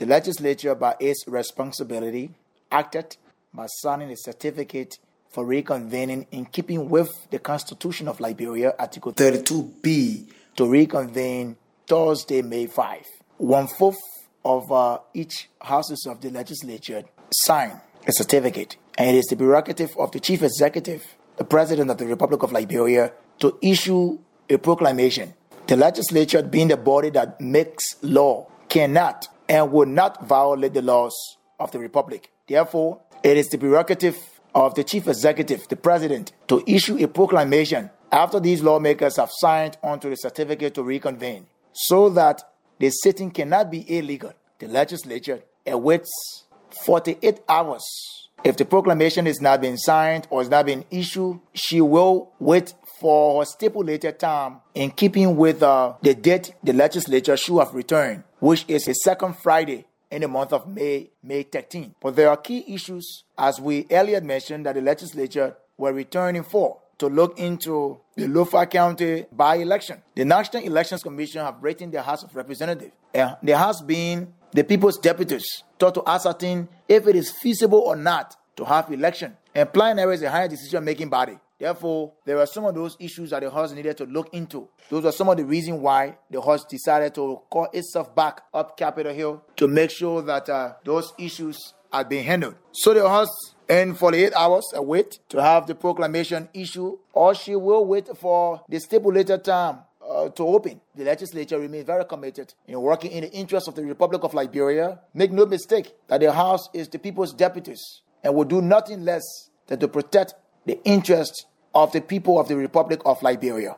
the legislature, by its responsibility, acted by signing a certificate for reconvening in keeping with the Constitution of Liberia, Article 32B, to reconvene Thursday, May 5. One fourth of uh, each houses of the legislature sign a certificate, and it is the prerogative of the chief executive, the president of the Republic of Liberia, to issue a proclamation. The legislature, being the body that makes law, cannot and will not violate the laws of the Republic. Therefore, it is the prerogative of the chief executive, the president, to issue a proclamation after these lawmakers have signed onto the certificate to reconvene so that the sitting cannot be illegal. The legislature awaits 48 hours. If the proclamation is not being signed or is not being issued, she will wait for a stipulated time in keeping with uh, the date the legislature should have returned, which is the second Friday in the month of May, May 13. But there are key issues, as we earlier mentioned, that the legislature were returning for to look into the Lofa County by election. The National Elections Commission have written the House of Representatives, and there has been the people's deputies taught to ascertain if it is feasible or not to have election. And plenary is a higher decision-making body. Therefore, there are some of those issues that the House needed to look into. Those were some of the reasons why the House decided to call itself back up Capitol Hill to make sure that uh, those issues are being handled. So the House in 48 hours await to have the proclamation issued, or she will wait for the stipulated time uh, to open. The legislature remains very committed in working in the interest of the Republic of Liberia. Make no mistake that the House is the people's deputies and will do nothing less than to protect the interest of the people of the Republic of Liberia.